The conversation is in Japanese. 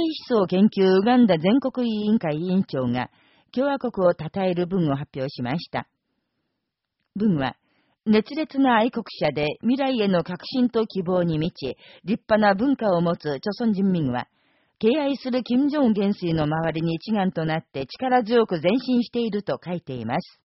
思想研究ウガンダ全国委員会委員長が、共和国を称える文を発表しました。文は、熱烈な愛国者で未来への革新と希望に満ち、立派な文化を持つ朝鮮人民は、敬愛する金正恩元帥の周りに一丸となって力強く前進していると書いています。